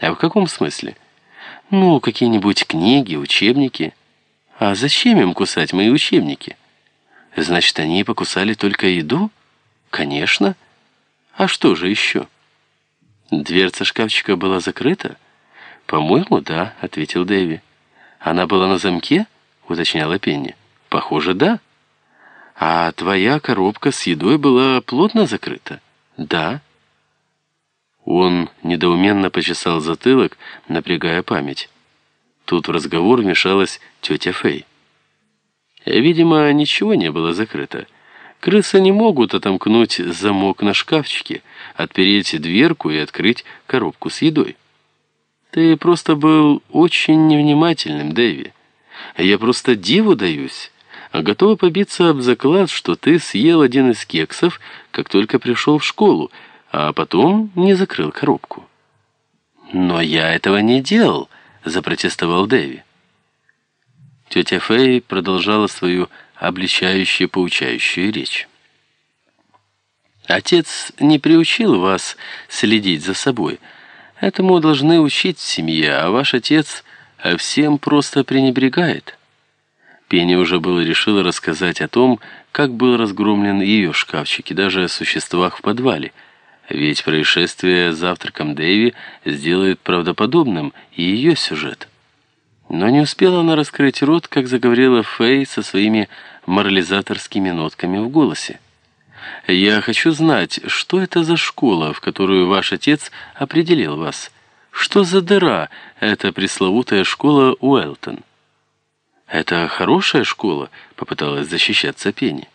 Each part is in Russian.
А в каком смысле? Ну, какие-нибудь книги, учебники. А зачем им кусать мои учебники? Значит, они покусали только еду? Конечно. А что же еще? Дверца шкафчика была закрыта? По-моему, да, ответил Дэви. Она была на замке? Уточняла Пенни. Похоже, да. А твоя коробка с едой была плотно закрыта? Да. Он недоуменно почесал затылок, напрягая память. Тут в разговор вмешалась тетя Фэй. Видимо, ничего не было закрыто. Крысы не могут отомкнуть замок на шкафчике, отпереть дверку и открыть коробку с едой. Ты просто был очень невнимательным, Дэви. Я просто диву даюсь. Готова побиться об заклад, что ты съел один из кексов, как только пришел в школу, а потом не закрыл коробку. «Но я этого не делал», — запротестовал Дэви. Тетя Фэй продолжала свою обличающую, поучающую речь. «Отец не приучил вас следить за собой. Этому должны учить в семье, а ваш отец всем просто пренебрегает». Пенни уже было решила рассказать о том, как был разгромлен ее шкафчик и даже о существах в подвале — ведь происшествие с завтраком Дэви сделает правдоподобным и ее сюжет. Но не успела она раскрыть рот, как заговорила Фэй со своими морализаторскими нотками в голосе. «Я хочу знать, что это за школа, в которую ваш отец определил вас? Что за дыра эта пресловутая школа Уэлтон?» «Это хорошая школа?» — попыталась защищаться Пенни.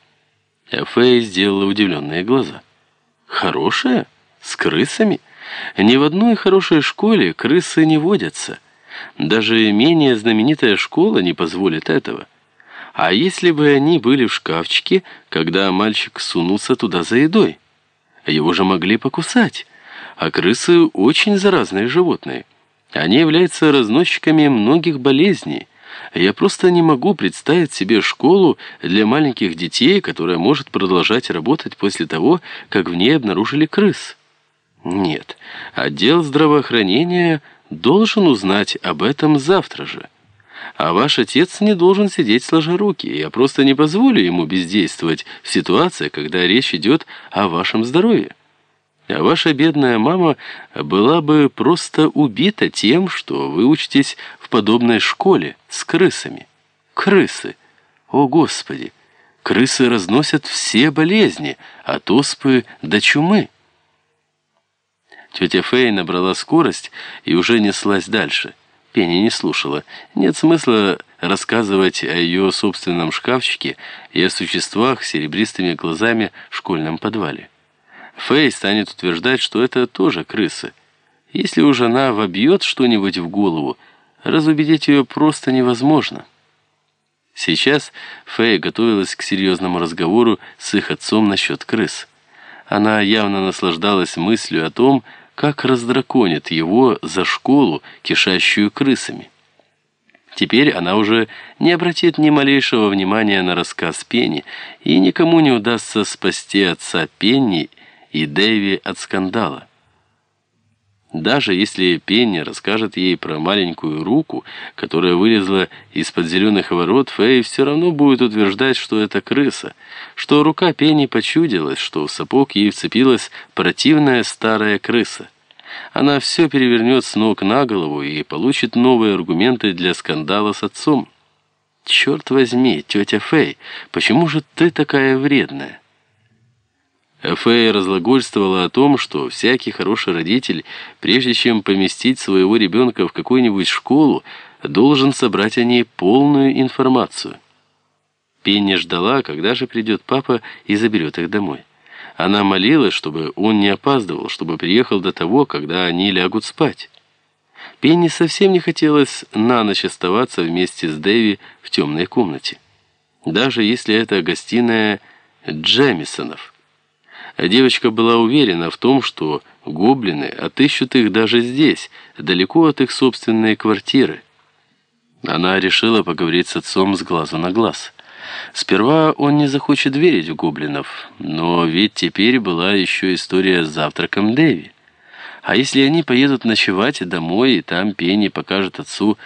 Фэй сделала удивленные глаза. Хорошая? С крысами? Ни в одной хорошей школе крысы не водятся. Даже менее знаменитая школа не позволит этого. А если бы они были в шкафчике, когда мальчик сунулся туда за едой? Его же могли покусать. А крысы очень заразные животные. Они являются разносчиками многих болезней. Я просто не могу представить себе школу для маленьких детей, которая может продолжать работать после того, как в ней обнаружили крыс. Нет, отдел здравоохранения должен узнать об этом завтра же. А ваш отец не должен сидеть сложа руки. Я просто не позволю ему бездействовать в ситуации, когда речь идет о вашем здоровье. А ваша бедная мама была бы просто убита тем, что вы учитесь в подобной школе с крысами. Крысы! О, Господи! Крысы разносят все болезни, от оспы до чумы. Тетя Фэй набрала скорость и уже неслась дальше. Пенни не слушала. Нет смысла рассказывать о ее собственном шкафчике и о существах с серебристыми глазами в школьном подвале. Фэй станет утверждать, что это тоже крысы. Если уж она вобьет что-нибудь в голову, разубедить ее просто невозможно. Сейчас Фэй готовилась к серьезному разговору с их отцом насчет крыс. Она явно наслаждалась мыслью о том, как раздраконит его за школу, кишащую крысами. Теперь она уже не обратит ни малейшего внимания на рассказ Пенни, и никому не удастся спасти отца Пенни и Дэви от скандала. Даже если Пенни расскажет ей про маленькую руку, которая вылезла из-под зеленых ворот, Фэй все равно будет утверждать, что это крыса, что рука Пенни почудилась, что в сапог ей вцепилась противная старая крыса. Она все перевернет с ног на голову и получит новые аргументы для скандала с отцом. «Черт возьми, тетя Фэй, почему же ты такая вредная?» Фэй разлагольствовала о том, что всякий хороший родитель, прежде чем поместить своего ребенка в какую-нибудь школу, должен собрать о ней полную информацию. Пенни ждала, когда же придет папа и заберет их домой. Она молилась, чтобы он не опаздывал, чтобы приехал до того, когда они лягут спать. Пенни совсем не хотелось на ночь оставаться вместе с Дэви в темной комнате. Даже если это гостиная Джемисонов. Девочка была уверена в том, что гоблины отыщут их даже здесь, далеко от их собственной квартиры. Она решила поговорить с отцом с глазу на глаз. Сперва он не захочет верить в гоблинов, но ведь теперь была еще история с завтраком Дэви. А если они поедут ночевать домой, и там Пенни покажет отцу